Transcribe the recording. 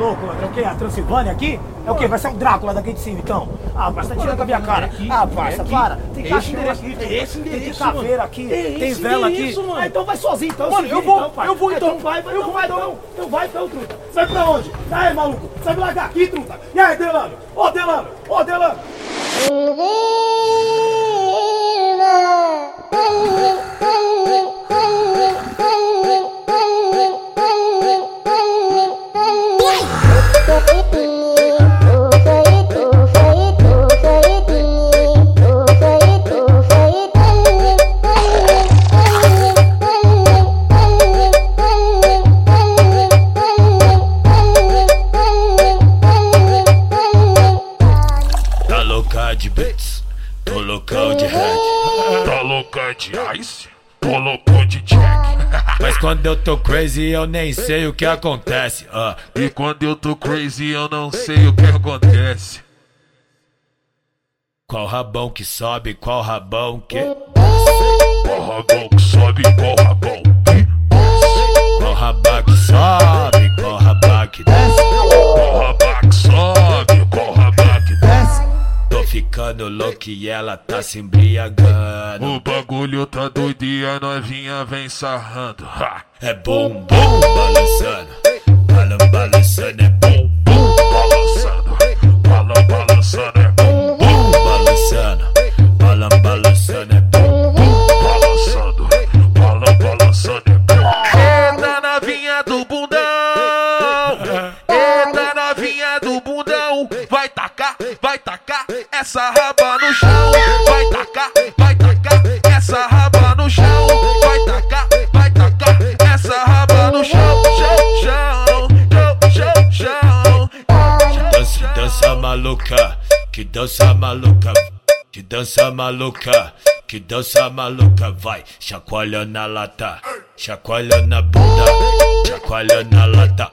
louco, André? O quê? A Transilvânia aqui? É o quê? Vai ser um Drácula daqui de cima, então? Ah, parça, tá tirando com a minha cara. Ah, parça, para. Tem aqui, é esse tem endereço, caveira aqui, É tem vela aqui. endereço. Ah, então vai sozinho, então. Mano, se eu vou, eu vou, Ah, então. vai, vai, Eu então vou, vai, então. então. Então vai, então, truta. Sai pra onde? Sai, maluco. Sai me largar aqui, truta. E aí, Delano? Ô, Delano, ô, Delano. Tô loucão de head. Tá louca de ice? Tô louco de jack. Mas quando eu tô crazy eu nem sei o que acontece. ah. E quando eu tô crazy eu não sei o que acontece. Qual rabão que sobe, qual rabão que. Qual rabão que sobe, qual rabão ficando louco e ela tá se embriagando. O bagulho tá doido e a novinha vem sarrando. Ha! É bom, bom, balançando. Balan, balançando, é bom, bom, Balançando, balan, balançando, é bom, bom, balançando. Balan, balançando, é bom, bom. balançando, balan, balançando, é bom. Eita novinha do bundão, eita novinha do bundão, vai tacar, vai tacar essa raba no chão, vai tacar, vai tacar. Essa raba no chão, vai tacar, vai tacar. Essa raba no chão, chão, chão, chão, chão, chão. Dança, dança maluca, que dança maluca, que dança maluca, que dança maluca, vai, chacoalha na lata, chacoalha na bunda, chacoalha na lata,